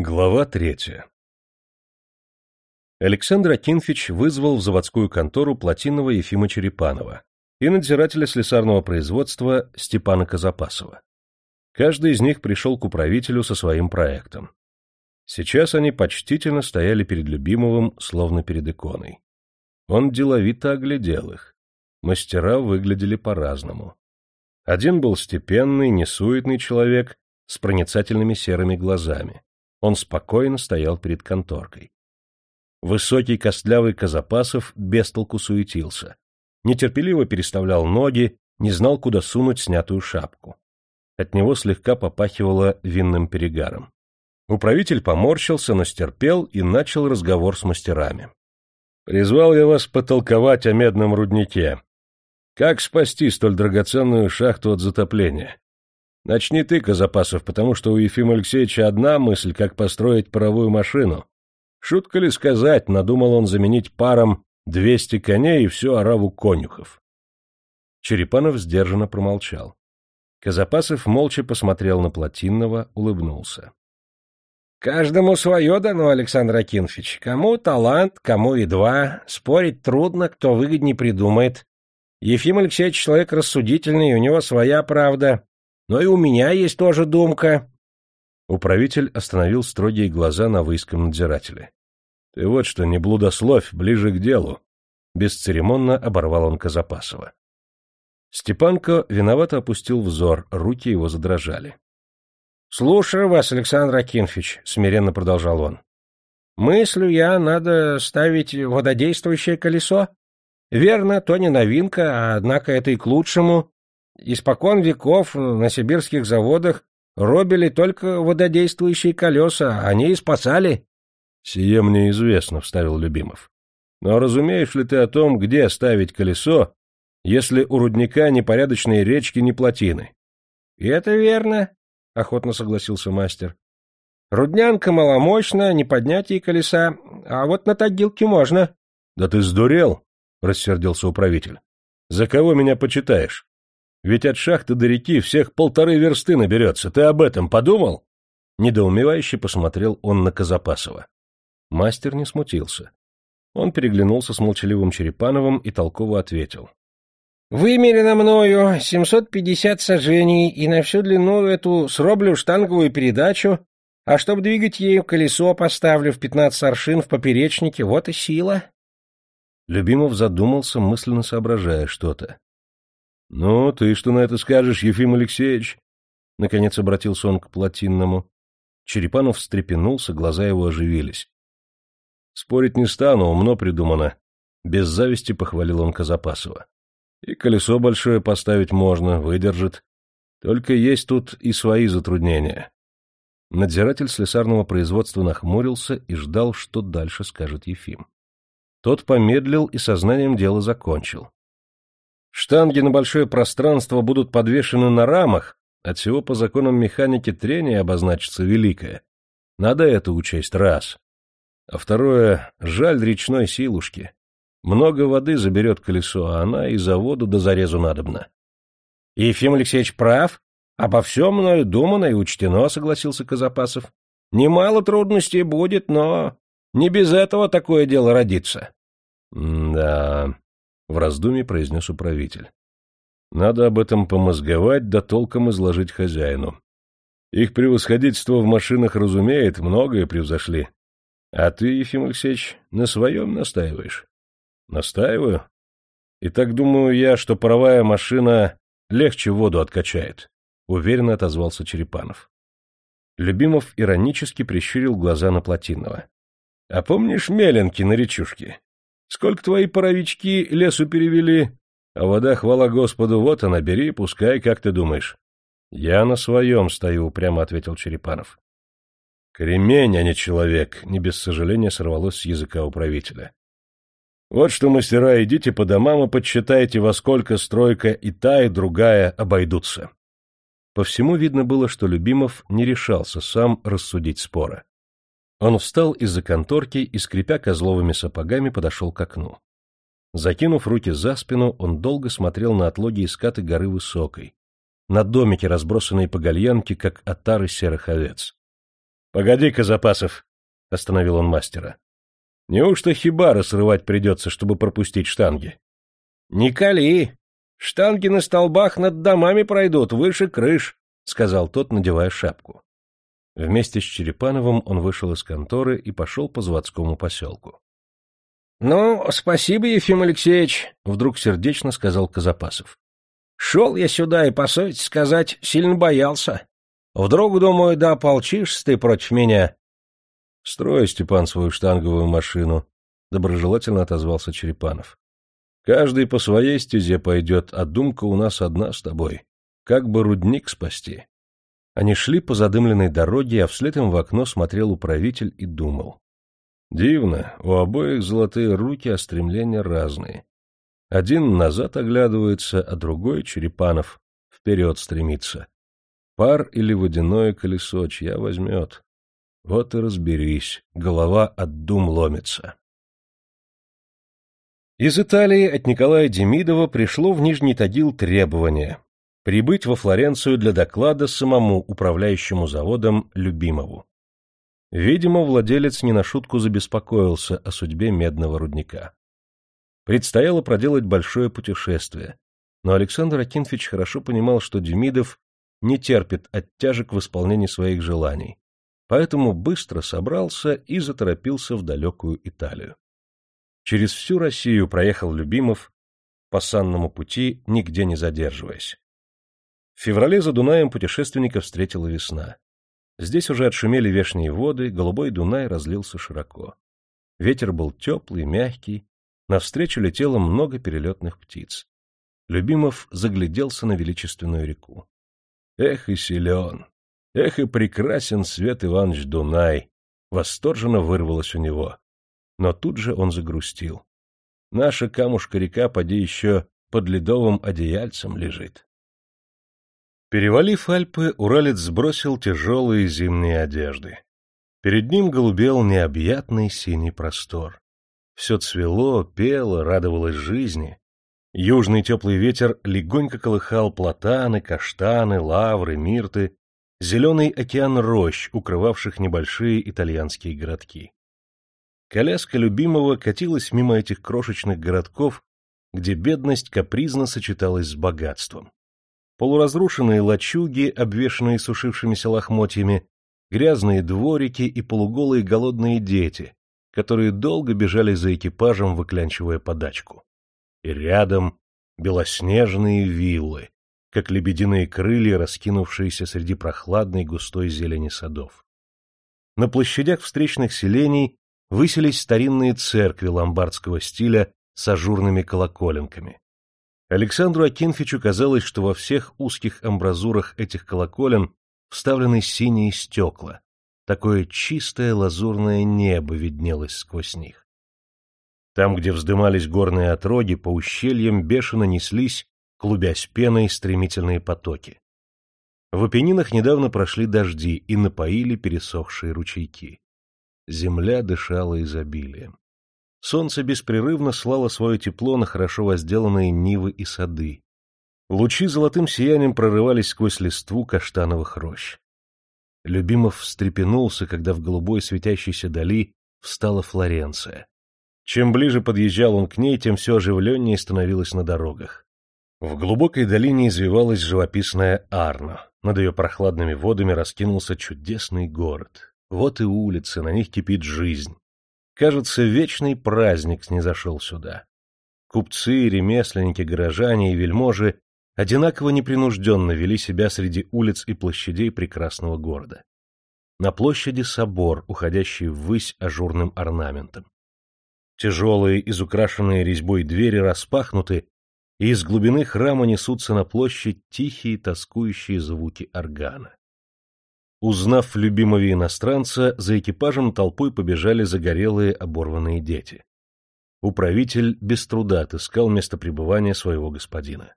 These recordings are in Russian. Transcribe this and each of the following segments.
Глава третья Александр Акинфич вызвал в заводскую контору Платинова Ефима Черепанова и надзирателя слесарного производства Степана Казапасова. Каждый из них пришел к управителю со своим проектом. Сейчас они почтительно стояли перед Любимовым, словно перед иконой. Он деловито оглядел их. Мастера выглядели по-разному. Один был степенный, несуетный человек с проницательными серыми глазами. Он спокойно стоял перед конторкой. Высокий костлявый Казапасов бестолку суетился. Нетерпеливо переставлял ноги, не знал, куда сунуть снятую шапку. От него слегка попахивало винным перегаром. Управитель поморщился, но стерпел и начал разговор с мастерами. «Призвал я вас потолковать о медном руднике. Как спасти столь драгоценную шахту от затопления? Начни ты, Казапасов, потому что у Ефима Алексеевича одна мысль, как построить паровую машину. Шутка ли сказать, надумал он заменить паром двести коней и всю ораву конюхов. Черепанов сдержанно промолчал. Казапасов молча посмотрел на Плотинного, улыбнулся. — Каждому свое дано, Александр Акинфич. Кому талант, кому и два. Спорить трудно, кто выгоднее придумает. Ефим Алексеевич человек рассудительный, у него своя правда. Но и у меня есть тоже думка. Управитель остановил строгие глаза на выиском надзирателе. — Ты вот что, не блудословь, ближе к делу. Бесцеремонно оборвал он Казапасова. Степанко виновато опустил взор, руки его задрожали. — Слушаю вас, Александр Акинфич, — смиренно продолжал он. — Мыслю я, надо ставить вододействующее колесо. Верно, то не новинка, а однако это и к лучшему. Испокон веков на сибирских заводах робили только вододействующие колеса, они и спасали. — Сие мне известно, — вставил Любимов. — Но разумеешь ли ты о том, где ставить колесо, если у рудника непорядочные речки, не плотины? — это верно, — охотно согласился мастер. — Руднянка маломощна, не поднять ей колеса, а вот на тагилке можно. — Да ты сдурел, — рассердился управитель. — За кого меня почитаешь? Ведь от шахты до реки всех полторы версты наберется. Ты об этом подумал? Недоумевающе посмотрел он на Казапасова. Мастер не смутился. Он переглянулся с молчаливым Черепановым и толково ответил. — Вымерено мною семьсот пятьдесят сажений, и на всю длину эту сроблю штанговую передачу, а чтоб двигать ею колесо, поставлю в пятнадцать аршин в поперечнике, вот и сила. Любимов задумался, мысленно соображая что-то. — Ну, ты что на это скажешь, Ефим Алексеевич? Наконец обратился он к Плотинному. Черепанов встрепенулся, глаза его оживились. — Спорить не стану, умно придумано. Без зависти похвалил он Казапасова. И колесо большое поставить можно, выдержит. Только есть тут и свои затруднения. Надзиратель слесарного производства нахмурился и ждал, что дальше скажет Ефим. Тот помедлил и сознанием дела закончил. Штанги на большое пространство будут подвешены на рамах, от всего по законам механики трение обозначится великое. Надо это учесть, раз. А второе, жаль речной силушки. Много воды заберет колесо, а она и заводу до зарезу надобна. — Ефим Алексеевич прав. Обо всем мною думано и учтено, — согласился Казапасов. — Немало трудностей будет, но не без этого такое дело родится. — Да, — в раздумье произнес управитель. Надо об этом помозговать, да толком изложить хозяину. Их превосходительство в машинах разумеет, многое превзошли. А ты, Ефим Алексеевич, на своем настаиваешь? Настаиваю. И так думаю я, что паровая машина легче воду откачает, — уверенно отозвался Черепанов. Любимов иронически прищурил глаза на Плотинного. — А помнишь Меленки на речушке? Сколько твои паровички лесу перевели? А вода, хвала Господу, вот она, бери, пускай, как ты думаешь. — Я на своем стою, — прямо ответил Черепанов. — Кремень, а не человек, — не без сожаления сорвалось с языка управителя. — Вот что, мастера, идите по домам и подсчитайте, во сколько стройка и та, и другая обойдутся. По всему видно было, что Любимов не решался сам рассудить спора. Он встал из-за конторки и, скрипя козловыми сапогами, подошел к окну. Закинув руки за спину, он долго смотрел на отлоги и скаты горы Высокой, на домики, разбросанные по гальянке, как отары серых овец. — Погоди-ка, Запасов, — остановил он мастера. — Неужто хибары срывать придется, чтобы пропустить штанги? — Не кали. Штанги на столбах над домами пройдут, выше крыш, — сказал тот, надевая шапку. Вместе с Черепановым он вышел из конторы и пошел по заводскому поселку. — Ну, спасибо, Ефим Алексеевич, — вдруг сердечно сказал Казапасов. — Шел я сюда и, по совести сказать, сильно боялся. Вдруг, думаю, да ополчишься ты против меня. — Строй, Степан, свою штанговую машину, — доброжелательно отозвался Черепанов. — Каждый по своей стезе пойдет, а думка у нас одна с тобой. Как бы рудник спасти. Они шли по задымленной дороге, а вслед им в окно смотрел управитель и думал. Дивно, у обоих золотые руки, а стремления разные. Один назад оглядывается, а другой, Черепанов, вперед стремится. Пар или водяное колесо, чья возьмет. Вот и разберись, голова от дум ломится. Из Италии от Николая Демидова пришло в Нижний Тагил требование прибыть во Флоренцию для доклада самому управляющему заводом Любимову. Видимо, владелец не на шутку забеспокоился о судьбе медного рудника. Предстояло проделать большое путешествие, но Александр Акинфич хорошо понимал, что Демидов не терпит оттяжек в исполнении своих желаний, поэтому быстро собрался и заторопился в далекую Италию. Через всю Россию проехал Любимов по санному пути, нигде не задерживаясь. В феврале за Дунаем путешественника встретила весна. Здесь уже отшумели вешние воды, голубой Дунай разлился широко. Ветер был теплый, мягкий, навстречу летело много перелетных птиц. Любимов загляделся на величественную реку. Эх и силен! Эх и прекрасен Свет Иванович Дунай! Восторженно вырвалось у него. Но тут же он загрустил. Наша камушка-река поди еще под ледовым одеяльцем лежит. Перевалив Альпы, уралец сбросил тяжелые зимние одежды. Перед ним голубел необъятный синий простор. Все цвело, пело, радовалось жизни. Южный теплый ветер легонько колыхал платаны, каштаны, лавры, мирты, зеленый океан рощ, укрывавших небольшие итальянские городки. Коляска любимого катилась мимо этих крошечных городков, где бедность капризно сочеталась с богатством полуразрушенные лачуги, обвешанные сушившимися лохмотьями, грязные дворики и полуголые голодные дети, которые долго бежали за экипажем, выклянчивая подачку. И рядом белоснежные виллы, как лебединые крылья, раскинувшиеся среди прохладной густой зелени садов. На площадях встречных селений высились старинные церкви ломбардского стиля с ажурными колоколенками. Александру Акинфичу казалось, что во всех узких амбразурах этих колоколен вставлены синие стекла. Такое чистое лазурное небо виднелось сквозь них. Там, где вздымались горные отроги, по ущельям бешено неслись, клубясь пеной, стремительные потоки. В Апеннинах недавно прошли дожди и напоили пересохшие ручейки. Земля дышала изобилием. Солнце беспрерывно слало свое тепло на хорошо возделанные нивы и сады. Лучи золотым сиянием прорывались сквозь листву каштановых рощ. Любимов встрепенулся, когда в голубой светящейся дали встала Флоренция. Чем ближе подъезжал он к ней, тем все оживленнее становилось на дорогах. В глубокой долине извивалась живописная Арно. Над ее прохладными водами раскинулся чудесный город. Вот и улицы, на них кипит жизнь. Кажется, вечный праздник снизошел сюда. Купцы, ремесленники, горожане и вельможи одинаково непринужденно вели себя среди улиц и площадей прекрасного города. На площади собор, уходящий ввысь ажурным орнаментом. Тяжелые, изукрашенные резьбой двери распахнуты, и из глубины храма несутся на площадь тихие, тоскующие звуки органа. Узнав любимого иностранца, за экипажем толпой побежали загорелые оборванные дети. Управитель без труда отыскал место пребывания своего господина.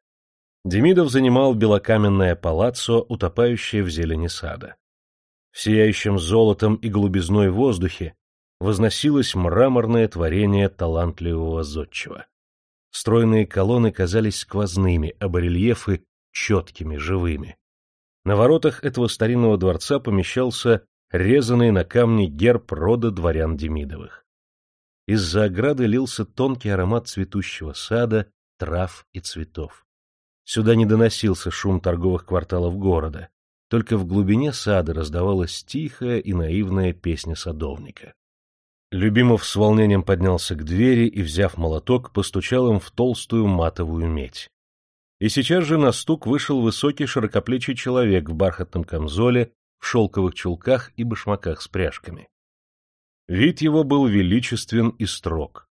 Демидов занимал белокаменное палаццо, утопающее в зелени сада. В сияющем золотом и голубизной воздухе возносилось мраморное творение талантливого зодчего. Стройные колонны казались сквозными, а барельефы — четкими, живыми. На воротах этого старинного дворца помещался резанный на камне герб рода дворян Демидовых. Из-за ограды лился тонкий аромат цветущего сада, трав и цветов. Сюда не доносился шум торговых кварталов города, только в глубине сада раздавалась тихая и наивная песня садовника. Любимов с волнением поднялся к двери и, взяв молоток, постучал им в толстую матовую медь. И сейчас же на стук вышел высокий широкоплечий человек в бархатном камзоле, в шелковых чулках и башмаках с пряжками. Вид его был величествен и строг.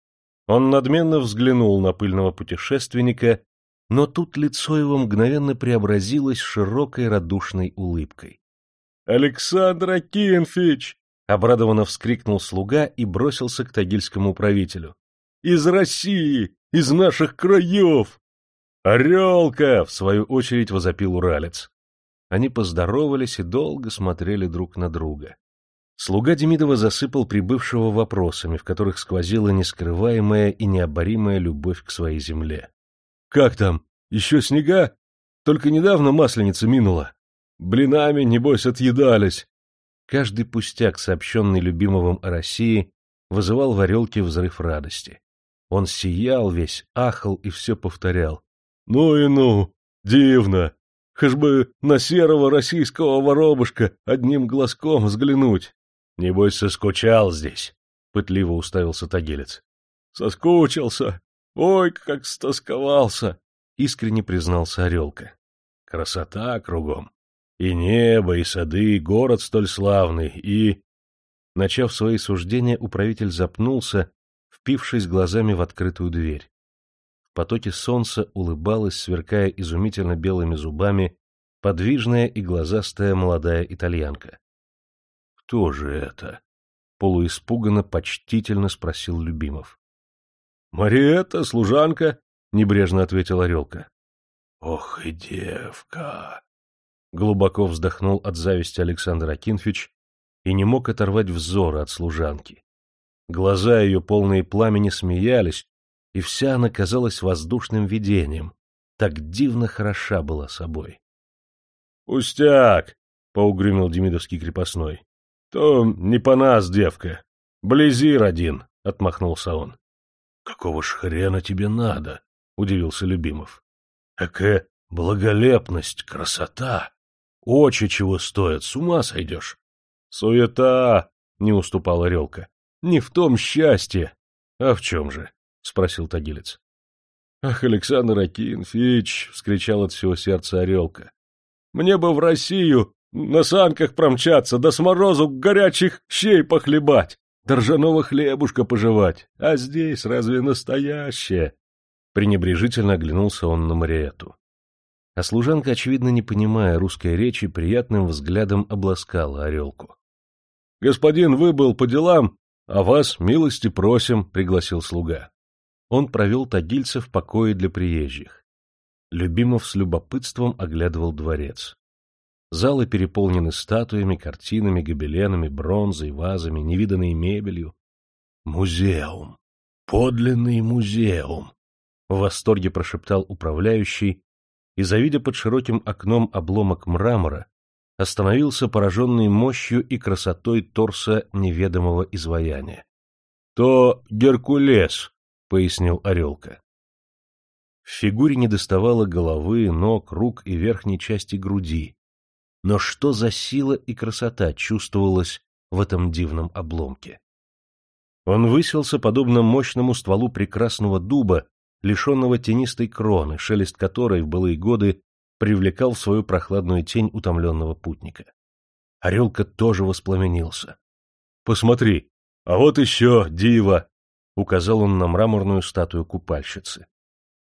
Он надменно взглянул на пыльного путешественника, но тут лицо его мгновенно преобразилось широкой радушной улыбкой. — Александр Акинфич! — обрадованно вскрикнул слуга и бросился к тагильскому правителю. — Из России! Из наших краев! «Орелка!» — в свою очередь возопил уралец. Они поздоровались и долго смотрели друг на друга. Слуга Демидова засыпал прибывшего вопросами, в которых сквозила нескрываемая и необоримая любовь к своей земле. — Как там? Еще снега? Только недавно масленица минула. Блинами, небось, отъедались. Каждый пустяк, сообщенный любимовым о России, вызывал в Орелке взрыв радости. Он сиял весь, ахал и все повторял. Ну и ну, дивно. Хаж бы на серого российского воробушка одним глазком взглянуть. Небось, соскучал здесь, — пытливо уставился Тагилец. Соскучился. Ой, как стосковался, — искренне признался Орелка. Красота кругом. И небо, и сады, и город столь славный, и... Начав свои суждения, управитель запнулся, впившись глазами в открытую дверь потоке солнца улыбалась, сверкая изумительно белыми зубами, подвижная и глазастая молодая итальянка. — Кто же это? — полуиспуганно, почтительно спросил Любимов. — Мариетта, служанка, — небрежно ответил Орелка. — Ох и девка! — глубоко вздохнул от зависти Александр Акинфич и не мог оторвать взора от служанки. Глаза ее, полные пламени, смеялись, и вся она казалась воздушным видением, так дивно хороша была собой. — Пустяк! — поугрюмил Демидовский крепостной. — То не по нас, девка. Близир один, — отмахнулся он. — Какого ж хрена тебе надо? — удивился Любимов. — Какая благолепность, красота! Очи чего стоят, с ума сойдешь. — Суета! — не уступал Орелка. — Не в том счастье. А в чем же? — спросил Тагилец. — Ах, Александр Акинфич! — вскричал от всего сердца Орелка. — Мне бы в Россию на санках промчаться, да с морозу горячих щей похлебать, да ржаного хлебушка пожевать. А здесь разве настоящее? Пренебрежительно оглянулся он на Мариэту. А служанка, очевидно, не понимая русской речи, приятным взглядом обласкала орелку. — Господин выбыл по делам, а вас милости просим, — пригласил слуга он провел тагильца в покое для приезжих. Любимов с любопытством оглядывал дворец. Залы переполнены статуями, картинами, гобеленами, бронзой, вазами, невиданной мебелью. «Музеум! Подлинный музеум!» — в восторге прошептал управляющий и, завидя под широким окном обломок мрамора, остановился пораженный мощью и красотой торса неведомого изваяния. — То Геркулес! — пояснил Орелка. В фигуре недоставало головы, ног, рук и верхней части груди. Но что за сила и красота чувствовалась в этом дивном обломке? Он выселся подобно мощному стволу прекрасного дуба, лишенного тенистой кроны, шелест которой в былые годы привлекал в свою прохладную тень утомленного путника. Орелка тоже воспламенился. — Посмотри, а вот еще дива! Указал он на мраморную статую купальщицы.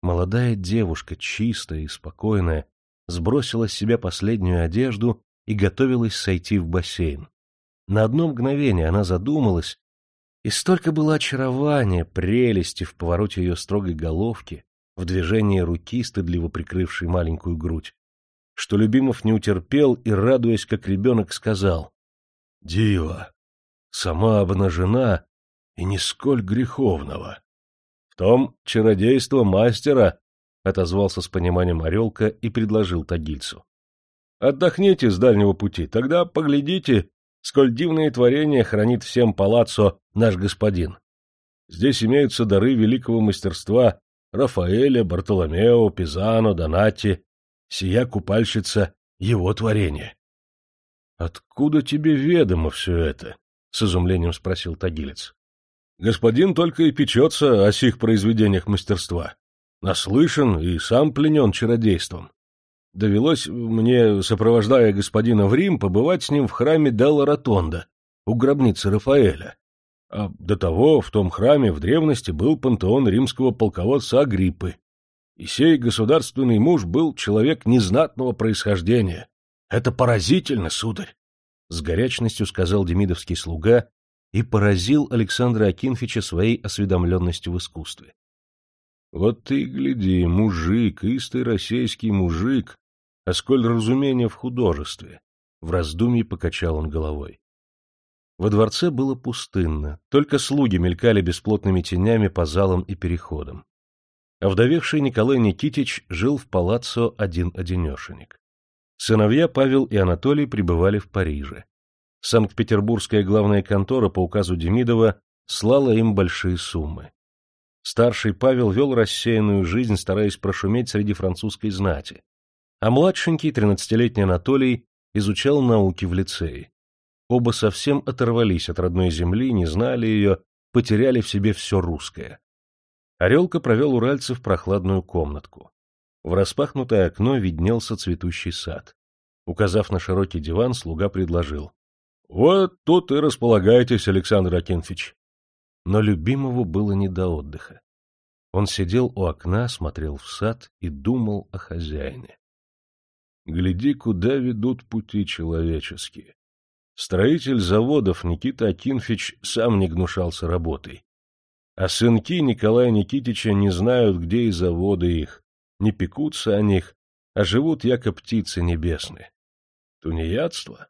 Молодая девушка, чистая и спокойная, сбросила с себя последнюю одежду и готовилась сойти в бассейн. На одно мгновение она задумалась, и столько было очарования, прелести в повороте ее строгой головки, в движении руки, стыдливо прикрывшей маленькую грудь, что Любимов не утерпел и, радуясь как ребенок, сказал «Дива, сама обнажена, и нисколь греховного. — В том чародейство мастера, — отозвался с пониманием Орелка и предложил Тагильцу. — Отдохните с дальнего пути, тогда поглядите, сколь дивные творения хранит всем палаццо наш господин. Здесь имеются дары великого мастерства Рафаэля, Бартоломео, Пизано, Донати, сия купальщица — его творение. — Откуда тебе ведомо все это? — с изумлением спросил Тагилец. — Господин только и печется о сих произведениях мастерства. Наслышан и сам пленен чародейством. Довелось мне, сопровождая господина в Рим, побывать с ним в храме Делла Ротонда, у гробницы Рафаэля. А до того в том храме в древности был пантеон римского полководца Агриппы. И сей государственный муж был человек незнатного происхождения. Это поразительно, сударь! С горячностью сказал демидовский слуга и поразил Александра Акинфича своей осведомленностью в искусстве. Вот ты гляди, мужик, истый российский мужик, а сколь разумения в художестве! В раздумье покачал он головой. Во дворце было пустынно, только слуги мелькали бесплотными тенями по залам и переходам. Овдовевший Николай Никитич жил в палаццо один-одинешенек. Сыновья Павел и Анатолий пребывали в Париже. Санкт-Петербургская главная контора по указу Демидова слала им большие суммы. Старший Павел вел рассеянную жизнь, стараясь прошуметь среди французской знати, а младшенький, тринадцатилетний Анатолий, изучал науки в лицее. Оба совсем оторвались от родной земли, не знали ее, потеряли в себе все русское. Орелка провел уральцев в прохладную комнатку. В распахнутое окно виднелся цветущий сад. Указав на широкий диван, слуга предложил. — Вот тут и располагайтесь, Александр Акинфич. Но любимому было не до отдыха. Он сидел у окна, смотрел в сад и думал о хозяине. Гляди, куда ведут пути человеческие. Строитель заводов Никита Акинфич сам не гнушался работой. А сынки Николая Никитича не знают, где и заводы их, не пекутся о них, а живут, яко птицы небесные. Тунеядство?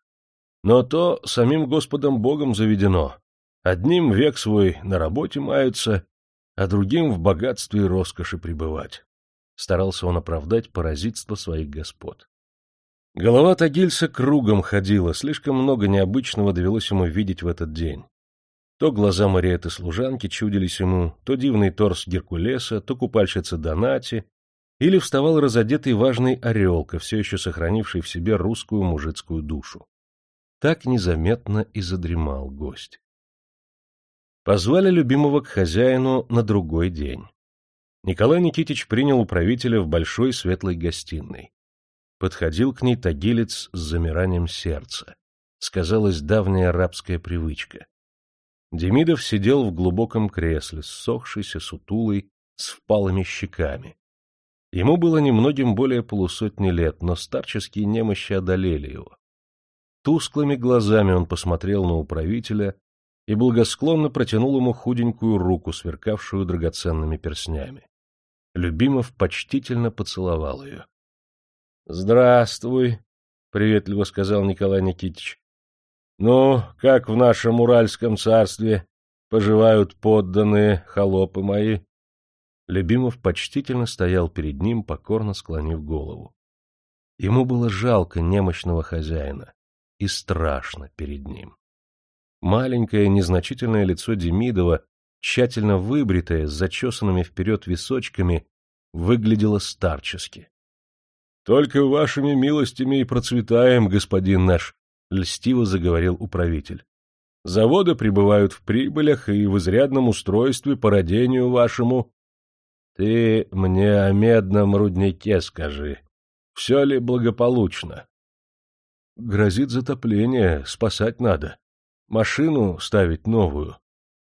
Но то самим Господом Богом заведено. Одним век свой на работе маются, а другим в богатстве и роскоши пребывать. Старался он оправдать паразитство своих господ. Голова Тагильса кругом ходила, слишком много необычного довелось ему видеть в этот день. То глаза Мариэты служанки чудились ему, то дивный торс Геркулеса, то купальщица Донати, или вставал разодетый важный орелка, все еще сохранивший в себе русскую мужицкую душу. Так незаметно и задремал гость. Позвали любимого к хозяину на другой день. Николай Никитич принял управителя в большой светлой гостиной. Подходил к ней тагилец с замиранием сердца. Сказалась давняя арабская привычка. Демидов сидел в глубоком кресле, ссохшийся, сутулый, с впалыми щеками. Ему было немногим более полусотни лет, но старческие немощи одолели его. Тусклыми глазами он посмотрел на управителя и благосклонно протянул ему худенькую руку, сверкавшую драгоценными перстнями. Любимов почтительно поцеловал ее. — Здравствуй, — приветливо сказал Николай Никитич. — Ну, как в нашем Уральском царстве поживают подданные холопы мои? Любимов почтительно стоял перед ним, покорно склонив голову. Ему было жалко немощного хозяина и страшно перед ним. Маленькое незначительное лицо Демидова, тщательно выбритое, с зачесанными вперед височками, выглядело старчески. Только вашими милостями и процветаем, господин наш, — льстиво заговорил управитель. Заводы пребывают в прибылях и в изрядном устройстве по родению вашему. Ты мне о медном руднике скажи. Все ли благополучно? Грозит затопление, спасать надо. Машину ставить новую.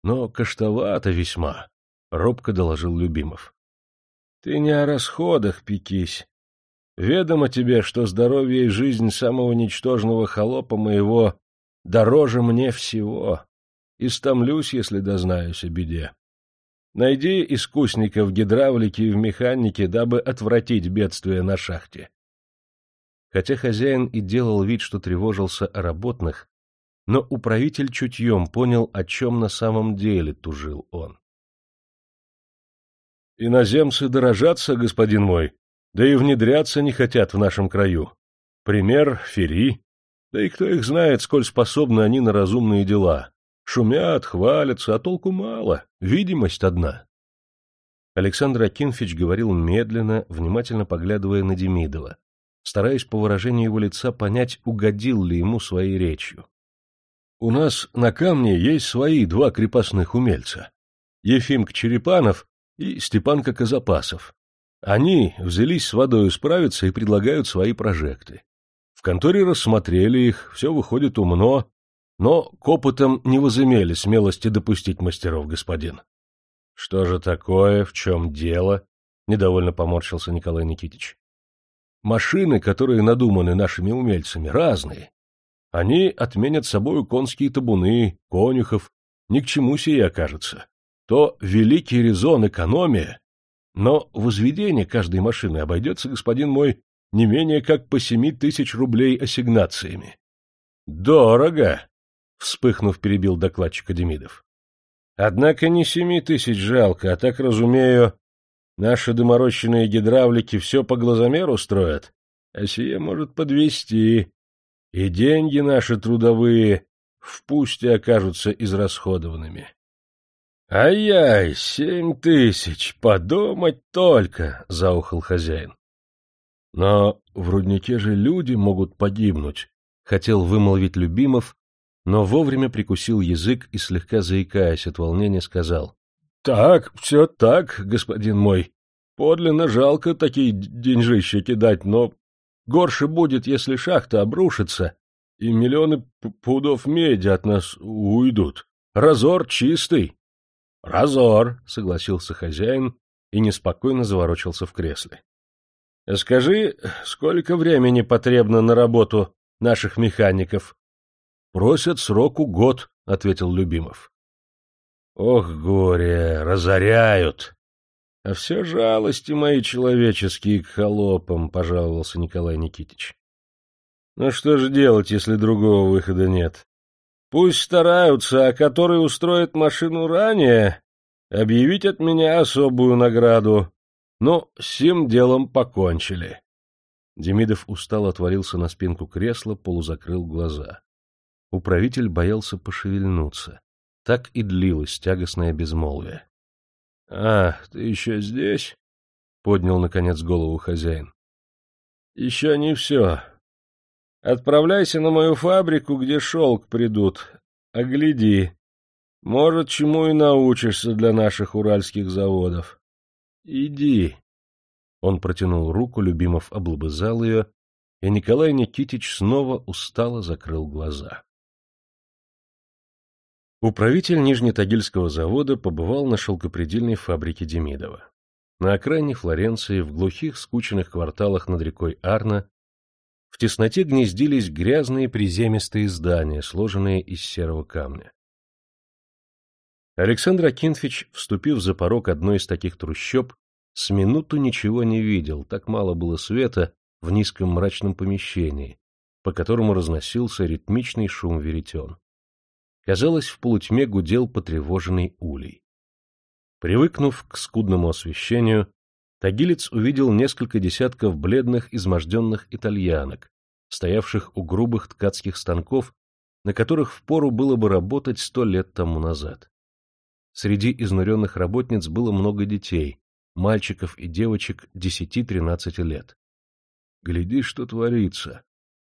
Но каштовато весьма, — робко доложил Любимов. Ты не о расходах пекись. Ведомо тебе, что здоровье и жизнь самого ничтожного холопа моего дороже мне всего. И стомлюсь, если дознаюсь о беде. Найди искусника в гидравлике и в механике, дабы отвратить бедствие на шахте. Хотя хозяин и делал вид, что тревожился о работных, но управитель чутьем понял, о чем на самом деле тужил он. — Иноземцы дорожатся, господин мой, да и внедряться не хотят в нашем краю. Пример — Фери. Да и кто их знает, сколь способны они на разумные дела. Шумят, хвалятся, а толку мало, видимость одна. Александр Акинфич говорил медленно, внимательно поглядывая на Демидова, стараясь по выражению его лица понять, угодил ли ему своей речью. — У нас на камне есть свои два крепостных умельца. Ефимк Черепанов и Степанка Казапасов. Они взялись с водой справиться и предлагают свои прожекты. В конторе рассмотрели их, все выходит умно, но к опытам не возымели смелости допустить мастеров, господин. — Что же такое, в чем дело? — недовольно поморщился Николай Никитич. — Машины, которые надуманы нашими умельцами, разные. Они отменят собою конские табуны, конюхов, ни к чему сие окажется. То великий резон экономия, но возведение каждой машины обойдется, господин мой, не менее как по семи тысяч рублей ассигнациями. — Дорого! — вспыхнув, перебил докладчика Демидов. Однако не семи тысяч жалко, а так, разумею, наши доморощенные гидравлики все по глазомеру строят, а сие может подвести, и деньги наши трудовые в пусте окажутся израсходованными. «Ай-яй, семь тысяч, подумать только!» — заухал хозяин. «Но в руднике же люди могут погибнуть», — хотел вымолвить Любимов, но вовремя прикусил язык и, слегка заикаясь от волнения, сказал. — Так, все так, господин мой. Подлинно жалко такие деньжища кидать, но горше будет, если шахта обрушится, и миллионы пудов меди от нас уйдут. Разор чистый. — Разор, — согласился хозяин и неспокойно заворочился в кресле. — Скажи, сколько времени потребно на работу наших механиков? Просят сроку год, — ответил Любимов. — Ох, горе, разоряют! — А все жалости мои человеческие к холопам, — пожаловался Николай Никитич. — Ну что же делать, если другого выхода нет? Пусть стараются, а который устроит машину ранее, объявить от меня особую награду. Ну, с сим делом покончили. Демидов устало отвалился на спинку кресла, полузакрыл глаза. Управитель боялся пошевельнуться. Так и длилось тягостное безмолвие. — А, ты еще здесь? — поднял, наконец, голову хозяин. — Еще не все. Отправляйся на мою фабрику, где шелк придут. Огляди. Может, чему и научишься для наших уральских заводов. Иди. Он протянул руку, Любимов облобызал ее, и Николай Никитич снова устало закрыл глаза. Управитель Нижнетагильского завода побывал на шелкопредельной фабрике Демидова. На окраине Флоренции, в глухих, скученных кварталах над рекой Арна, в тесноте гнездились грязные приземистые здания, сложенные из серого камня. Александр Акинфич, вступив за порог одной из таких трущоб, с минуту ничего не видел, так мало было света в низком мрачном помещении, по которому разносился ритмичный шум веретен. Казалось, в полутьме гудел потревоженный улей. Привыкнув к скудному освещению, Тагилец увидел несколько десятков бледных, изможденных итальянок, стоявших у грубых ткацких станков, на которых впору было бы работать сто лет тому назад. Среди изнуренных работниц было много детей, мальчиков и девочек десяти-тринадцати лет. Гляди, что творится.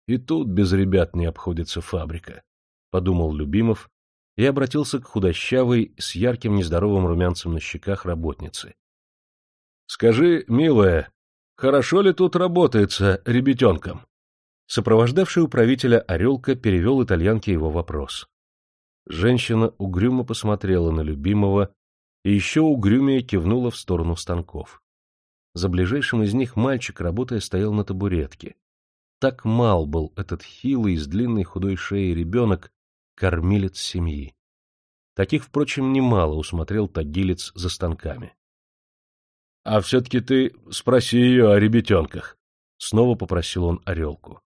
И тут без ребят не обходится фабрика. — подумал Любимов и обратился к худощавой, с ярким нездоровым румянцем на щеках работнице. — Скажи, милая, хорошо ли тут работается ребятенком? Сопровождавший управителя Орелка перевел итальянке его вопрос. Женщина угрюмо посмотрела на любимого и еще угрюмее кивнула в сторону станков. За ближайшим из них мальчик, работая, стоял на табуретке. Так мал был этот хилый, с длинной худой шеей ребенок, кормилец семьи. Таких, впрочем, немало усмотрел тагилец за станками. — А все-таки ты спроси ее о ребятенках, — снова попросил он Орелку.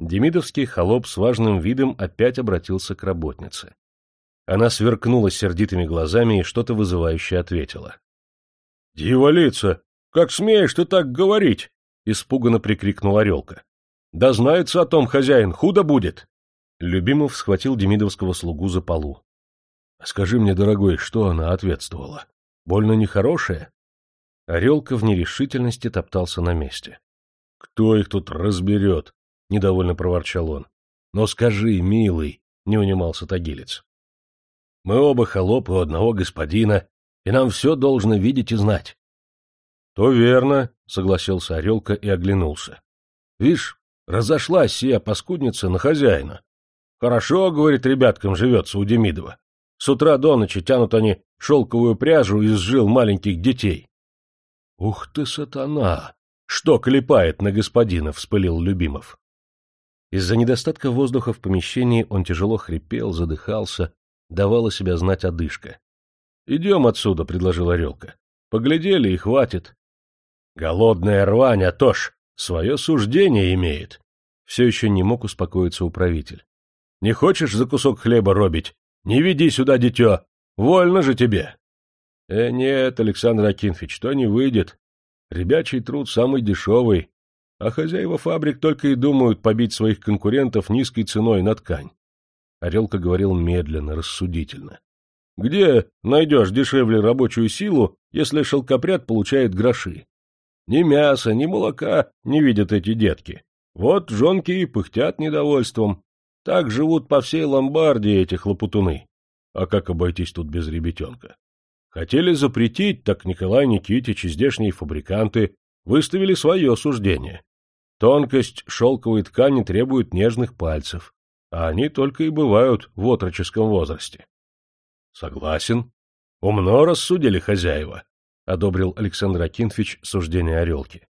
Демидовский холоп с важным видом опять обратился к работнице. Она сверкнула сердитыми глазами и что-то вызывающее ответила. — Дьяволица, как смеешь ты так говорить? — испуганно прикрикнул Орелка. Да знается о том хозяин, худо будет. Любимов схватил демидовского слугу за полу. — Скажи мне, дорогой, что она ответствовала? Больно нехорошая? Орелка в нерешительности топтался на месте. — Кто их тут разберет? — недовольно проворчал он. — Но скажи, милый, — не унимался тагилец. — Мы оба холопы у одного господина, и нам все должно видеть и знать. — То верно, — согласился Орелка и оглянулся. — Вишь, разошлась сия паскудница на хозяина. Хорошо, — говорит, — ребяткам живется у Демидова. С утра до ночи тянут они шелковую пряжу из жил маленьких детей. — Ух ты, сатана! Что клепает на господина? — вспылил Любимов. Из-за недостатка воздуха в помещении он тяжело хрипел, задыхался, давала себя знать одышка. — Идем отсюда, — предложил Орелка. — Поглядели и хватит. Голодная рвань, а то ж, свое суждение имеет. Все еще не мог успокоиться управитель. Не хочешь за кусок хлеба робить? Не веди сюда дитё. Вольно же тебе. Э, нет, Александр Акинфич, то не выйдет. Ребячий труд самый дешевый, а хозяева фабрик только и думают побить своих конкурентов низкой ценой на ткань. Орелка говорил медленно, рассудительно. Где найдешь дешевле рабочую силу, если шелкопряд получает гроши? Ни мяса, ни молока не видят эти детки. Вот жонки и пыхтят недовольством. Так живут по всей Ломбардии эти хлопотуны. А как обойтись тут без ребятенка? Хотели запретить, так Николай Никитич и здешние фабриканты выставили свое суждение. Тонкость шелковой ткани требует нежных пальцев, а они только и бывают в отроческом возрасте. — Согласен. Умно рассудили хозяева, — одобрил Александр Акинфич суждение Орелки.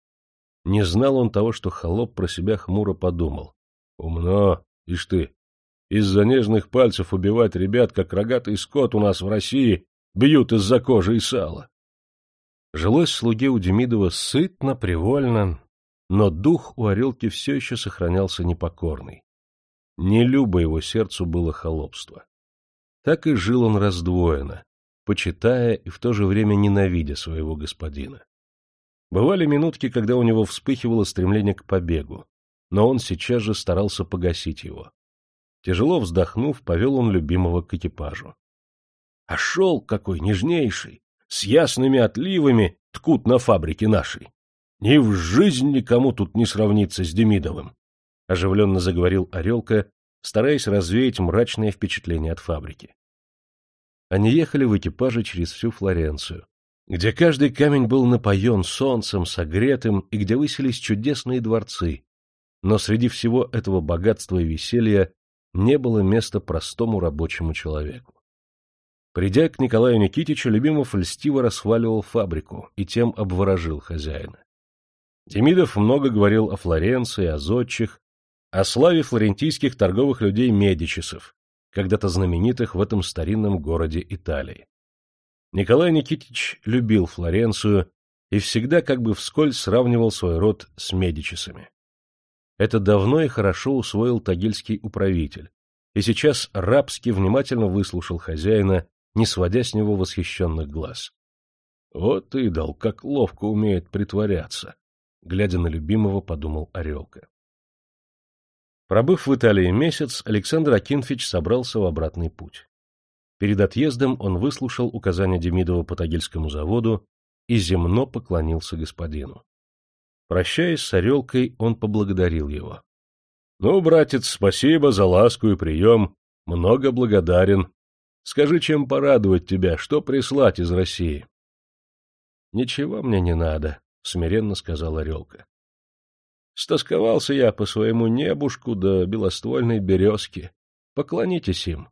Не знал он того, что холоп про себя хмуро подумал. Умно, ишь ты. Из-за нежных пальцев убивать ребят, как рогатый скот у нас в России, бьют из-за кожи и сала. Жилось слуге у Демидова сытно, привольно, но дух у Орелки все еще сохранялся непокорный. Не любо его сердцу было холопство. Так и жил он раздвоенно, почитая и в то же время ненавидя своего господина. Бывали минутки, когда у него вспыхивало стремление к побегу, но он сейчас же старался погасить его. Тяжело вздохнув, повел он любимого к экипажу. А шел какой нежнейший, с ясными отливами ткут на фабрике нашей. Ни в жизнь никому тут не сравнится с Демидовым, — оживленно заговорил Орелка, стараясь развеять мрачное впечатление от фабрики. Они ехали в экипаже через всю Флоренцию, где каждый камень был напоен солнцем, согретым, и где высились чудесные дворцы. Но среди всего этого богатства и веселья не было места простому рабочему человеку. Придя к Николаю Никитичу, Любимов льстиво расхваливал фабрику и тем обворожил хозяина. Демидов много говорил о Флоренции, о зодчих, о славе флорентийских торговых людей Медичесов, когда-то знаменитых в этом старинном городе Италии. Николай Никитич любил Флоренцию и всегда как бы вскользь сравнивал свой род с Медичесами. Это давно и хорошо усвоил тагильский управитель, и сейчас рабски внимательно выслушал хозяина, не сводя с него восхищенных глаз. Вот идол, как ловко умеет притворяться, глядя на любимого, подумал Орелка. Пробыв в Италии месяц, Александр Акинфич собрался в обратный путь. Перед отъездом он выслушал указания Демидова по Тагильскому заводу и земно поклонился господину. Прощаясь с Орелкой, он поблагодарил его. — Ну, братец, спасибо за ласку и прием. Много благодарен. Скажи, чем порадовать тебя, что прислать из России? — Ничего мне не надо, — смиренно сказал Орелка. Стосковался я по своему небушку да белоствольной березке. Поклонитесь им.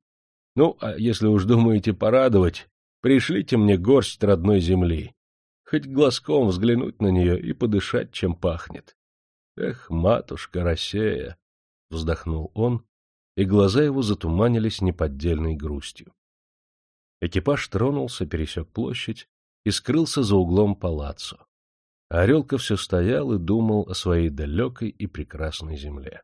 Ну, а если уж думаете порадовать, пришлите мне горсть родной земли. Хоть глазком взглянуть на нее и подышать, чем пахнет. Эх, матушка Россея! — вздохнул он, и глаза его затуманились неподдельной грустью. Экипаж тронулся, пересек площадь и скрылся за углом палаццо. Орелка все стоял и думал о своей далекой и прекрасной земле.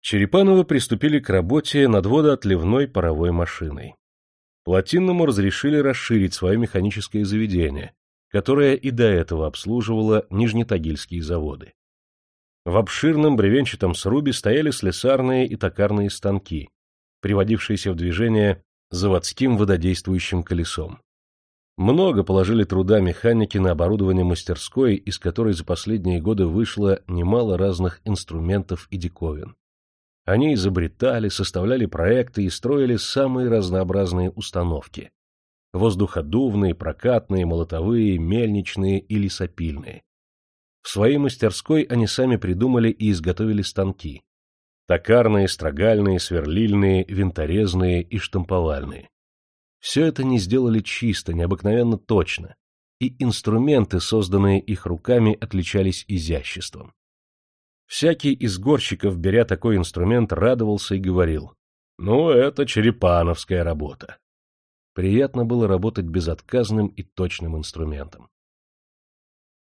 Черепановы приступили к работе над водоотливной паровой машиной. Плотинному разрешили расширить свое механическое заведение, которое и до этого обслуживало нижнетагильские заводы. В обширном бревенчатом срубе стояли слесарные и токарные станки, приводившиеся в движение заводским вододействующим колесом. Много положили труда механики на оборудование мастерской, из которой за последние годы вышло немало разных инструментов и диковин. Они изобретали, составляли проекты и строили самые разнообразные установки. Воздуходувные, прокатные, молотовые, мельничные и лесопильные. В своей мастерской они сами придумали и изготовили станки. Токарные, строгальные, сверлильные, винторезные и штамповальные. Все это не сделали чисто, необыкновенно точно, и инструменты, созданные их руками, отличались изяществом. Всякий из горщиков, беря такой инструмент, радовался и говорил, «Ну, это черепановская работа». Приятно было работать безотказным и точным инструментом.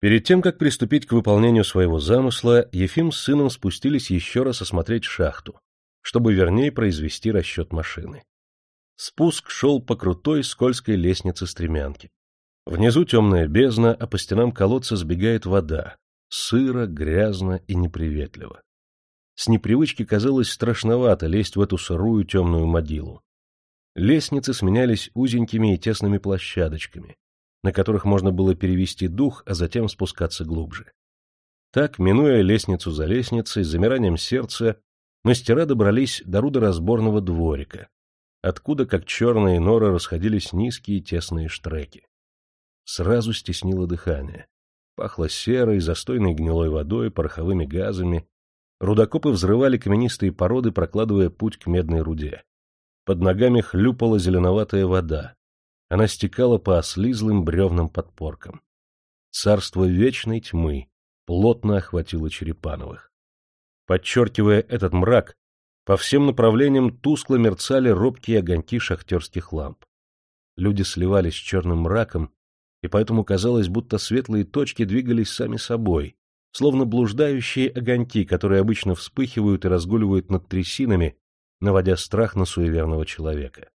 Перед тем, как приступить к выполнению своего замысла, Ефим с сыном спустились еще раз осмотреть шахту, чтобы вернее произвести расчет машины. Спуск шел по крутой скользкой лестнице стремянки. Внизу темная бездна, а по стенам колодца сбегает вода. Сыро, грязно и неприветливо. С непривычки казалось страшновато лезть в эту сырую темную могилу. Лестницы сменялись узенькими и тесными площадочками, на которых можно было перевести дух, а затем спускаться глубже. Так, минуя лестницу за лестницей, с замиранием сердца, мастера добрались до рудоразборного дворика, откуда, как черные норы, расходились низкие тесные штреки. Сразу стеснило дыхание. Пахло серой, застойной гнилой водой, пороховыми газами. Рудокопы взрывали каменистые породы, прокладывая путь к медной руде. Под ногами хлюпала зеленоватая вода. Она стекала по ослизлым бревным подпоркам. Царство вечной тьмы плотно охватило Черепановых. Подчеркивая этот мрак, по всем направлениям тускло мерцали робкие огоньки шахтерских ламп. Люди сливались с черным мраком, и поэтому казалось, будто светлые точки двигались сами собой, словно блуждающие огоньки, которые обычно вспыхивают и разгуливают над трясинами, наводя страх на суеверного человека.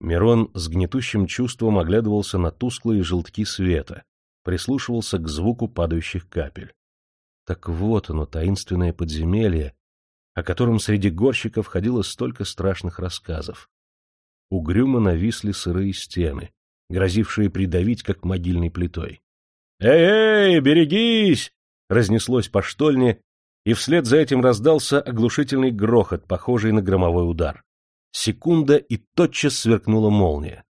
Мирон с гнетущим чувством оглядывался на тусклые желтки света, прислушивался к звуку падающих капель. Так вот оно, таинственное подземелье, о котором среди горщиков ходило столько страшных рассказов. Угрюмо нависли сырые стены, грозившие придавить, как могильной плитой. «Эй-эй, берегись!» — разнеслось по штольне, и вслед за этим раздался оглушительный грохот, похожий на громовой удар. Секунда, и тотчас сверкнула молния.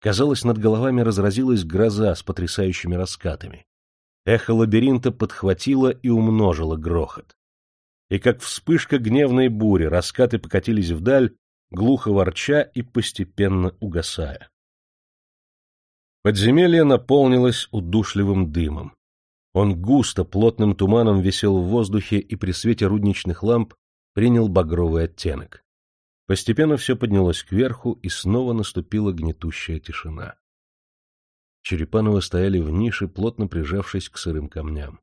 Казалось, над головами разразилась гроза с потрясающими раскатами. Эхо лабиринта подхватило и умножило грохот и как вспышка гневной бури раскаты покатились вдаль, глухо ворча и постепенно угасая. Подземелье наполнилось удушливым дымом. Он густо, плотным туманом висел в воздухе и при свете рудничных ламп принял багровый оттенок. Постепенно все поднялось кверху, и снова наступила гнетущая тишина. Черепановы стояли в нише, плотно прижавшись к сырым камням.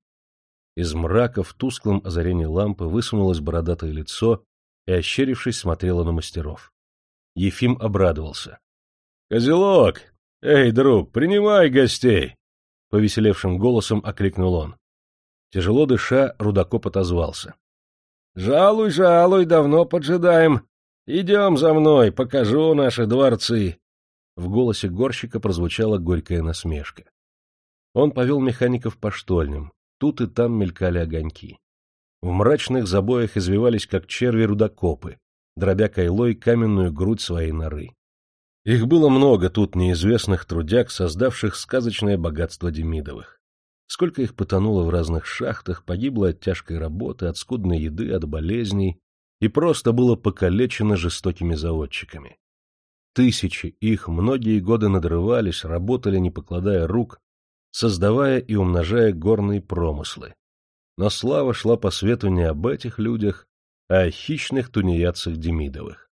Из мрака в тусклом озарении лампы высунулось бородатое лицо и, ощерившись, смотрело на мастеров. Ефим обрадовался. — Козелок! Эй, друг, принимай гостей! — повеселевшим голосом окликнул он. Тяжело дыша, Рудокоп отозвался. — Жалуй, жалуй, давно поджидаем. Идем за мной, покажу наши дворцы. В голосе горщика прозвучала горькая насмешка. Он повел механиков по штольням, Тут и там мелькали огоньки. В мрачных забоях извивались, как черви рудокопы, дробя кайлой каменную грудь своей норы. Их было много тут неизвестных трудяг, создавших сказочное богатство Демидовых. Сколько их потонуло в разных шахтах, погибло от тяжкой работы, от скудной еды, от болезней, и просто было покалечено жестокими заводчиками. Тысячи их многие годы надрывались, работали, не покладая рук, создавая и умножая горные промыслы. Но слава шла по свету не об этих людях, а о хищных тунеядцах Демидовых.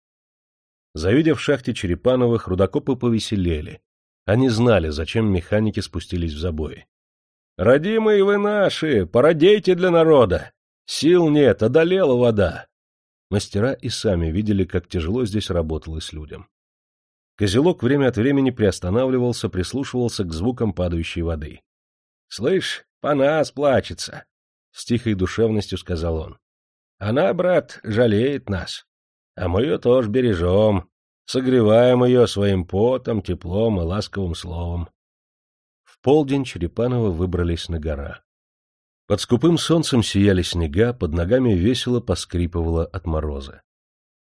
Завидев в шахте Черепановых, рудокопы повеселели. Они знали, зачем механики спустились в забои. — Родимые вы наши, породейте для народа! Сил нет, одолела вода! Мастера и сами видели, как тяжело здесь работалось людям. Козелок время от времени приостанавливался, прислушивался к звукам падающей воды. — Слышь, по нас плачется. с тихой душевностью сказал он. Она, брат, жалеет нас, а мы ее тоже бережем, согреваем ее своим потом, теплом и ласковым словом. В полдень Черепанова выбрались на гора. Под скупым солнцем сияли снега, под ногами весело поскрипывало от мороза.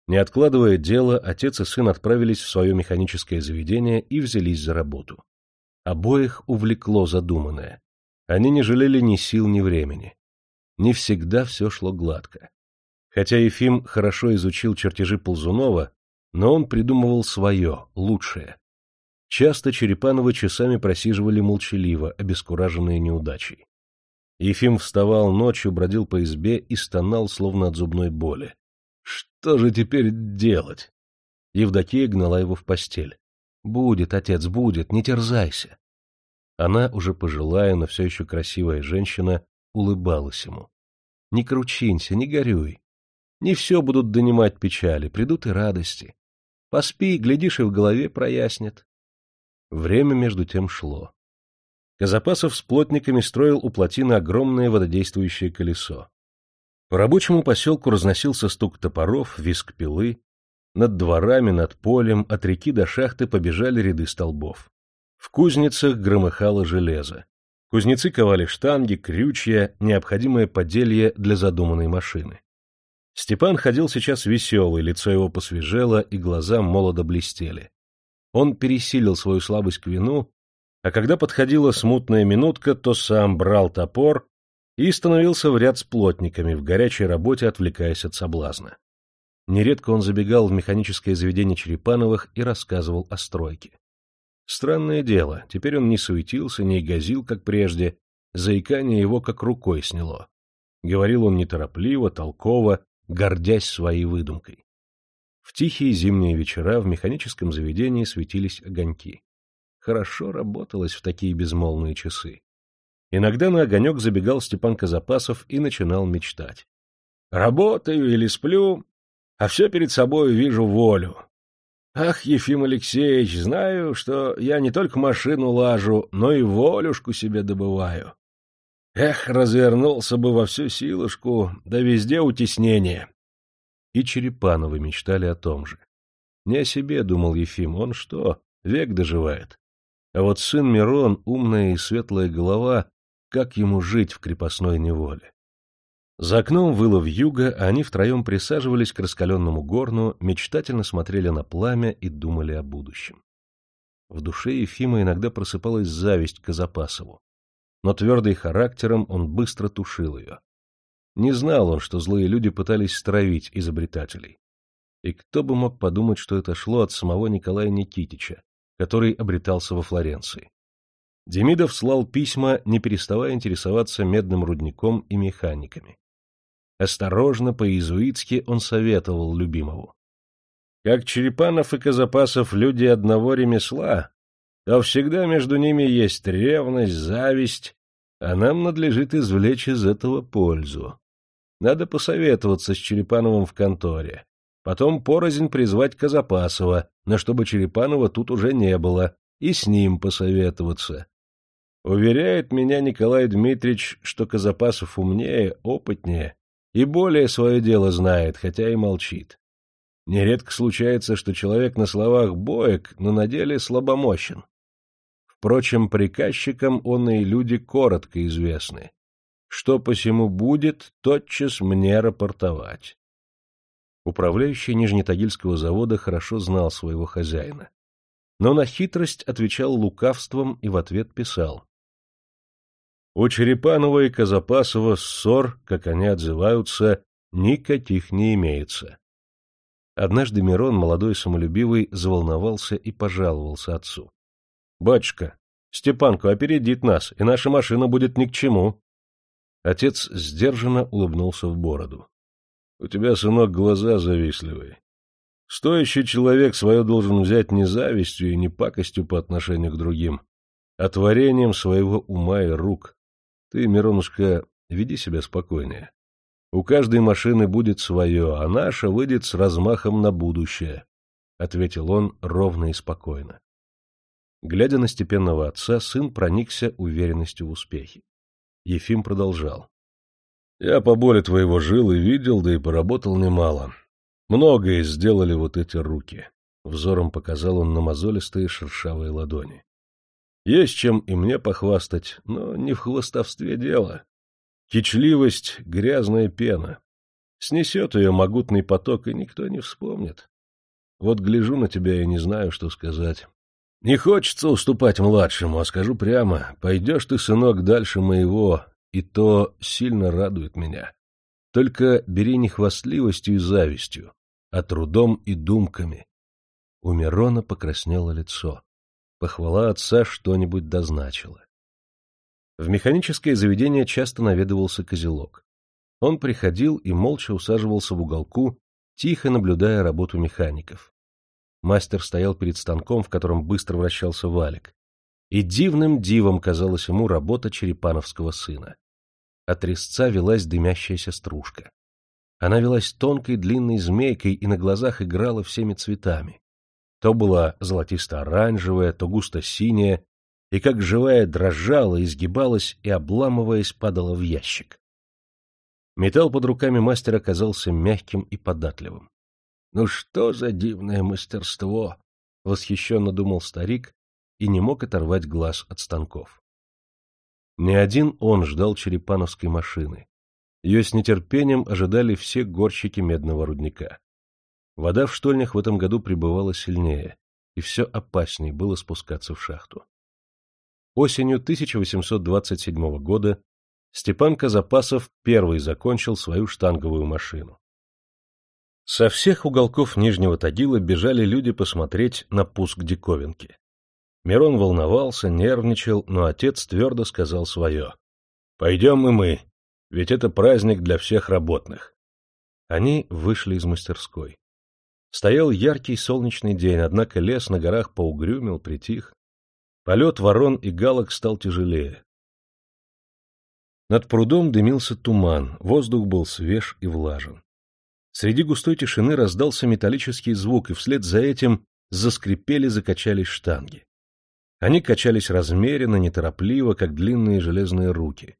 Не откладывая дело, отец и сын отправились в свое механическое заведение и взялись за работу. Обоих увлекло задуманное. Они не жалели ни сил, ни времени. Не всегда все шло гладко. Хотя Ефим хорошо изучил чертежи Ползунова, но он придумывал свое, лучшее. Часто Черепановы часами просиживали молчаливо, обескураженные неудачей. Ефим вставал ночью, бродил по избе и стонал, словно от зубной боли. Что же теперь делать? Евдокия гнала его в постель. — Будет, отец, будет, не терзайся. Она, уже пожилая, но все еще красивая женщина, улыбалась ему. — Не кручинься, не горюй. Не все будут донимать печали, придут и радости. Поспи, глядишь, и в голове прояснит. Время между тем шло. Казапасов с плотниками строил у плотины огромное вододействующее колесо. По рабочему поселку разносился стук топоров, виск пилы. Над дворами, над полем, от реки до шахты побежали ряды столбов. В кузницах громыхало железо. Кузнецы ковали штанги, крючья, необходимое поделье для задуманной машины. Степан ходил сейчас веселый, лицо его посвежело, и глаза молодо блестели. Он пересилил свою слабость к вину а когда подходила смутная минутка, то сам брал топор и становился в ряд с плотниками, в горячей работе отвлекаясь от соблазна. Нередко он забегал в механическое заведение Черепановых и рассказывал о стройке. Странное дело, теперь он не суетился, не газил, как прежде, заикание его как рукой сняло. Говорил он неторопливо, толково, гордясь своей выдумкой. В тихие зимние вечера в механическом заведении светились огоньки. Хорошо работалось в такие безмолвные часы. Иногда на огонек забегал Степан Казапасов и начинал мечтать. Работаю или сплю, а все перед собой вижу волю. Ах, Ефим Алексеевич, знаю, что я не только машину лажу, но и волюшку себе добываю. Эх, развернулся бы во всю силушку, да везде утеснение. И Черепановы мечтали о том же. Не о себе, думал Ефим, он что, век доживает. А вот сын Мирон, умная и светлая голова, как ему жить в крепостной неволе? За окном выло юга, а они втроем присаживались к раскаленному горну, мечтательно смотрели на пламя и думали о будущем. В душе Ефима иногда просыпалась зависть к Казапасову, но твердый характером он быстро тушил ее. Не знал он, что злые люди пытались стравить изобретателей. И кто бы мог подумать, что это шло от самого Николая Никитича, который обретался во Флоренции. Демидов слал письма, не переставая интересоваться медным рудником и механиками. Осторожно, по-иезуитски он советовал любимому. Как Черепанов и Казапасов люди одного ремесла, то всегда между ними есть ревность, зависть, а нам надлежит извлечь из этого пользу. Надо посоветоваться с Черепановым в конторе, потом порознь призвать Казапасова, но чтобы Черепанова тут уже не было, и с ним посоветоваться. Уверяет меня Николай Дмитриевич, что Казапасов умнее, опытнее и более свое дело знает, хотя и молчит. Нередко случается, что человек на словах боек, но на деле слабомощен. Впрочем, приказчикам он и люди коротко известны. Что посему будет, тотчас мне рапортовать. Управляющий Нижнетагильского завода хорошо знал своего хозяина. Но на хитрость отвечал лукавством и в ответ писал. У Черепанова и Казапасова ссор, как они отзываются, никаких не имеется. Однажды Мирон, молодой самолюбивый, заволновался и пожаловался отцу. — Батюшка, Степанку опередит нас, и наша машина будет ни к чему. Отец сдержанно улыбнулся в бороду. У тебя, сынок, глаза завистливые. Стоящий человек свое должен взять не завистью и не пакостью по отношению к другим, а творением своего ума и рук. Ты, Миронушка, веди себя спокойнее. У каждой машины будет свое, а наша выйдет с размахом на будущее, — ответил он ровно и спокойно. Глядя на степенного отца, сын проникся уверенностью в успехе. Ефим продолжал. Я по боли твоего жил и видел, да и поработал немало. Многое сделали вот эти руки. Взором показал он на мозолистые шершавые ладони. Есть чем и мне похвастать, но не в хвостовстве дело. Кичливость — грязная пена. Снесет ее могутный поток, и никто не вспомнит. Вот гляжу на тебя и не знаю, что сказать. Не хочется уступать младшему, а скажу прямо, пойдешь ты, сынок, дальше моего, и то сильно радует меня. Только бери не хвастливостью и завистью, а трудом и думками. У Мирона покраснело лицо. Похвала отца что-нибудь дозначила. В механическое заведение часто наведывался козелок. Он приходил и молча усаживался в уголку, тихо наблюдая работу механиков. Мастер стоял перед станком, в котором быстро вращался валик. И дивным дивом казалась ему работа черепановского сына. От резца велась дымящаяся стружка. Она велась тонкой длинной змейкой и на глазах играла всеми цветами. То была золотисто-оранжевая, то густо-синяя, и как живая дрожала, изгибалась и, обламываясь, падала в ящик. Металл под руками мастера казался мягким и податливым. «Ну что за дивное мастерство!» — восхищенно думал старик и не мог оторвать глаз от станков. Не один он ждал черепановской машины. Ее с нетерпением ожидали все горщики медного рудника. Вода в штольнях в этом году прибывала сильнее, и все опаснее было спускаться в шахту. Осенью 1827 года Степан Казапасов первый закончил свою штанговую машину. Со всех уголков Нижнего Тагила бежали люди посмотреть на пуск диковинки. Мирон волновался, нервничал, но отец твердо сказал свое. — Пойдем и мы, ведь это праздник для всех работных. Они вышли из мастерской. Стоял яркий солнечный день, однако лес на горах поугрюмил, притих. Полет ворон и галок стал тяжелее. Над прудом дымился туман, воздух был свеж и влажен. Среди густой тишины раздался металлический звук, и вслед за этим заскрипели, закачались штанги. Они качались размеренно, неторопливо, как длинные железные руки,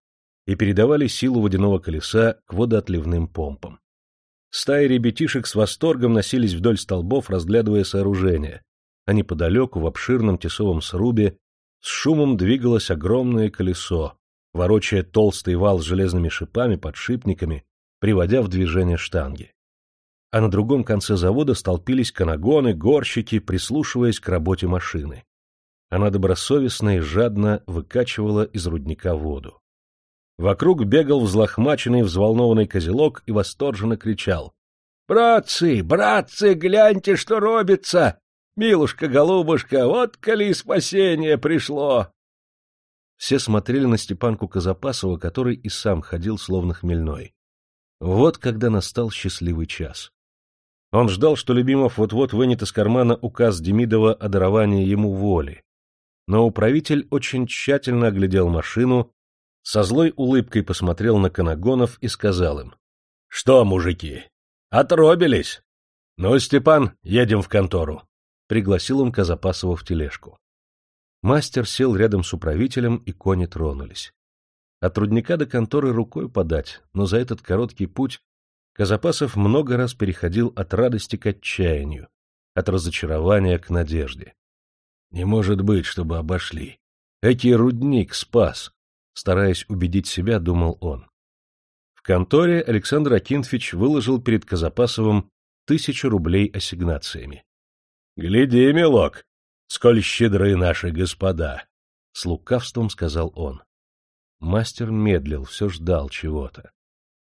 и передавали силу водяного колеса к водоотливным помпам. Стаи ребятишек с восторгом носились вдоль столбов, разглядывая сооружение, а неподалеку, в обширном тесовом срубе, с шумом двигалось огромное колесо, ворочая толстый вал с железными шипами, подшипниками, приводя в движение штанги. А на другом конце завода столпились канагоны, горщики, прислушиваясь к работе машины. Она добросовестно и жадно выкачивала из рудника воду. Вокруг бегал взлохмаченный взволнованный козелок и восторженно кричал. — Братцы, братцы, гляньте, что робится! Милушка-голубушка, вот коли спасение пришло! Все смотрели на Степанку Казапасова, который и сам ходил словно хмельной. Вот когда настал счастливый час. Он ждал, что Любимов вот-вот вынет из кармана указ Демидова о даровании ему воли, но управитель очень тщательно оглядел машину, со злой улыбкой посмотрел на Канагонов и сказал им. — Что, мужики, отробились? — Ну, Степан, едем в контору. Пригласил он Казапасова в тележку. Мастер сел рядом с управителем, и кони тронулись. От рудника до конторы рукой подать, но за этот короткий путь Казапасов много раз переходил от радости к отчаянию, от разочарования к надежде. Не может быть, чтобы обошли. Эки рудник спас, стараясь убедить себя, думал он. В конторе Александр Акинфич выложил перед Казапасовым тысячу рублей ассигнациями. — Гляди, милок, сколь щедры наши господа! — с лукавством сказал он. Мастер медлил, все ждал чего-то.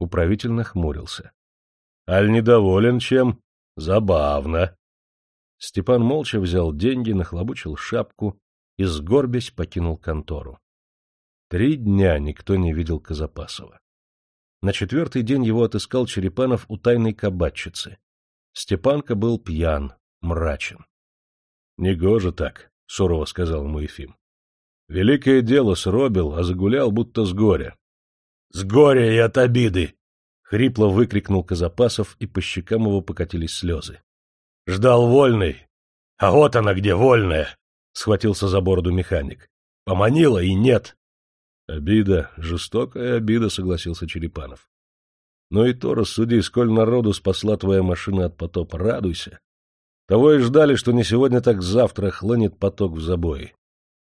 Управитель нахмурился. — Аль недоволен чем? Забавно. Степан молча взял деньги, нахлобучил шапку и, сгорбясь, покинул контору. Три дня никто не видел Казапасова. На четвертый день его отыскал Черепанов у тайной кабачицы. Степанка был пьян, мрачен. — Негоже так, — сурово сказал ему Ефим. — Великое дело сробил, а загулял будто с горя. — С горя и от обиды! — хрипло выкрикнул Казапасов, и по щекам его покатились слезы. Ждал вольный. А вот она где, вольная! — схватился за бороду механик. Поманила и нет. — Обида, жестокая обида, — согласился Черепанов. Но и то рассуди, сколь народу спасла твоя машина от потопа. Радуйся. Того и ждали, что не сегодня, так завтра хлынет поток в забои.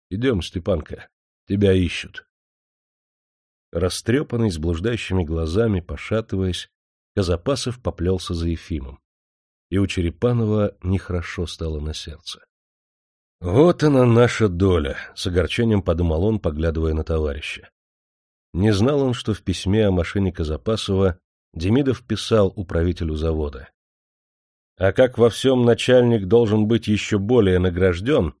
Идем, Степанка, тебя ищут. Растрепанный, с блуждающими глазами, пошатываясь, Казапасов поплелся за Ефимом. И у Черепанова нехорошо стало на сердце. «Вот она наша доля», — с огорчением подумал он, поглядывая на товарища. Не знал он, что в письме о машине Казапасова Демидов писал управителю завода. А как во всем начальник должен быть еще более награжден,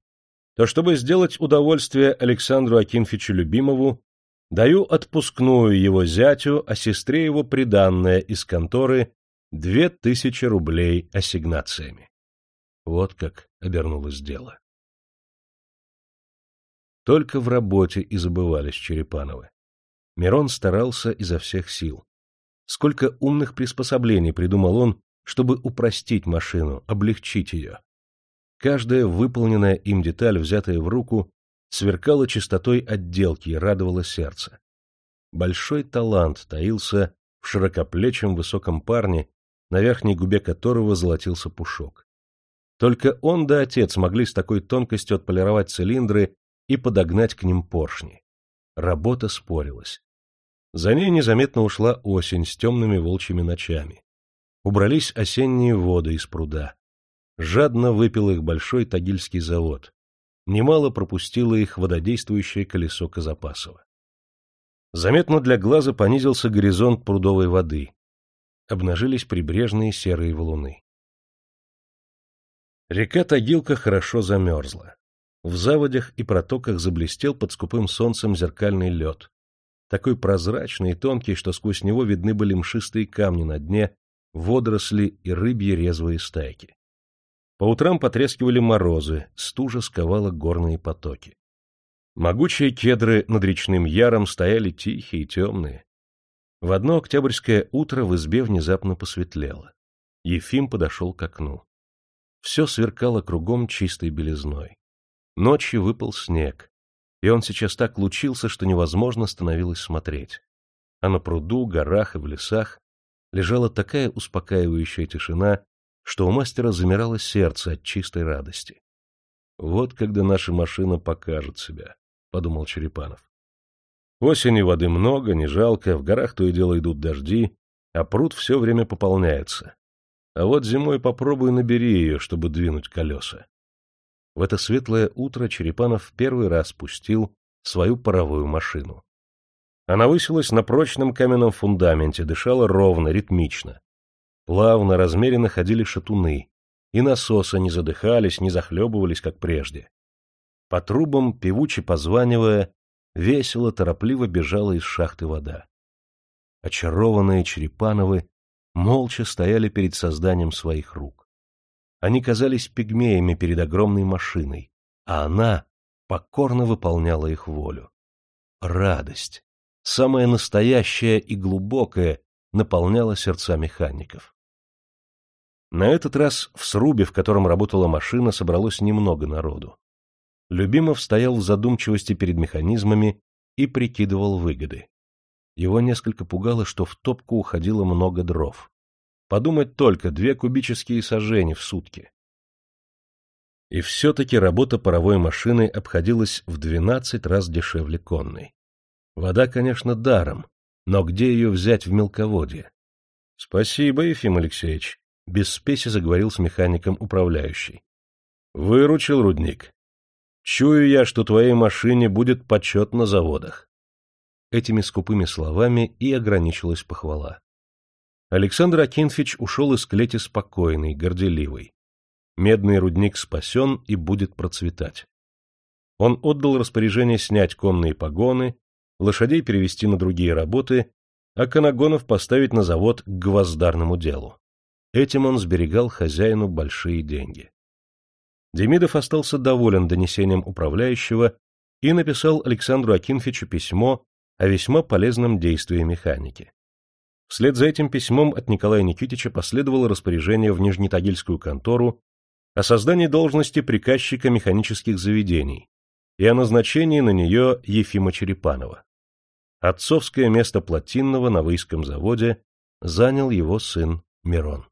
то чтобы сделать удовольствие Александру Акинфичу Любимову, даю отпускную его зятю, а сестре его приданное из конторы две тысячи рублей ассигнациями. Вот как обернулось дело. Только в работе и забывались Черепановы. Мирон старался изо всех сил. Сколько умных приспособлений придумал он, чтобы упростить машину, облегчить ее. Каждая выполненная им деталь, взятая в руку, сверкала чистотой отделки и радовала сердце. Большой талант таился в широкоплечем высоком парне, на верхней губе которого золотился пушок. Только он да отец могли с такой тонкостью отполировать цилиндры и подогнать к ним поршни. Работа спорилась. За ней незаметно ушла осень с темными волчьими ночами. Убрались осенние воды из пруда. Жадно выпил их большой тагильский завод. Немало пропустило их вододействующее колесо Казапасова. Заметно для глаза понизился горизонт прудовой воды. Обнажились прибрежные серые валуны. Река Тагилка хорошо замерзла. В заводях и протоках заблестел под скупым солнцем зеркальный лед, такой прозрачный и тонкий, что сквозь него видны были мшистые камни на дне, водоросли и рыбьи резвые стайки. По утрам потрескивали морозы, стужа сковала горные потоки. Могучие кедры над речным яром стояли тихие и темные. В одно октябрьское утро в избе внезапно посветлело. Ефим подошел к окну. Все сверкало кругом чистой белизной. Ночью выпал снег, и он сейчас так лучился, что невозможно становилось смотреть. А на пруду, горах и в лесах лежала такая успокаивающая тишина, что у мастера замирало сердце от чистой радости. «Вот когда наша машина покажет себя», — подумал Черепанов. Осенью воды много, не жалко, в горах то и дело идут дожди, а пруд все время пополняется. А вот зимой попробуй набери ее, чтобы двинуть колеса. В это светлое утро Черепанов в первый раз пустил свою паровую машину. Она высилась на прочном каменном фундаменте, дышала ровно, ритмично. Плавно, размеренно ходили шатуны, и насосы не задыхались, не захлебывались, как прежде. По трубам, певуче позванивая, весело, торопливо бежала из шахты вода. Очарованные Черепановы молча стояли перед созданием своих рук. Они казались пигмеями перед огромной машиной, а она покорно выполняла их волю. Радость, самая настоящая и глубокая, наполняла сердца механиков. На этот раз в срубе, в котором работала машина, собралось немного народу. Любимов стоял в задумчивости перед механизмами и прикидывал выгоды. Его несколько пугало, что в топку уходило много дров. Подумать только, две кубические сажени в сутки. И все-таки работа паровой машины обходилась в двенадцать раз дешевле конной. Вода, конечно, даром, но где ее взять в мелководье? — Спасибо, Ефим Алексеевич, — без спеси заговорил с механиком управляющий. — Выручил рудник. Чую я, что твоей машине будет почет на заводах. Этими скупыми словами и ограничилась похвала. Александр Акинфич ушел из клети спокойный, горделивый. Медный рудник спасен и будет процветать. Он отдал распоряжение снять конные погоны, лошадей перевести на другие работы, а канагонов поставить на завод к гвоздарному делу. Этим он сберегал хозяину большие деньги. Демидов остался доволен донесением управляющего и написал Александру Акинфичу письмо о весьма полезном действии механики. Вслед за этим письмом от Николая Никитича последовало распоряжение в Нижнетагильскую контору о создании должности приказчика механических заведений и о назначении на нее Ефима Черепанова. Отцовское место Плотинного на Выйском заводе занял его сын Мирон.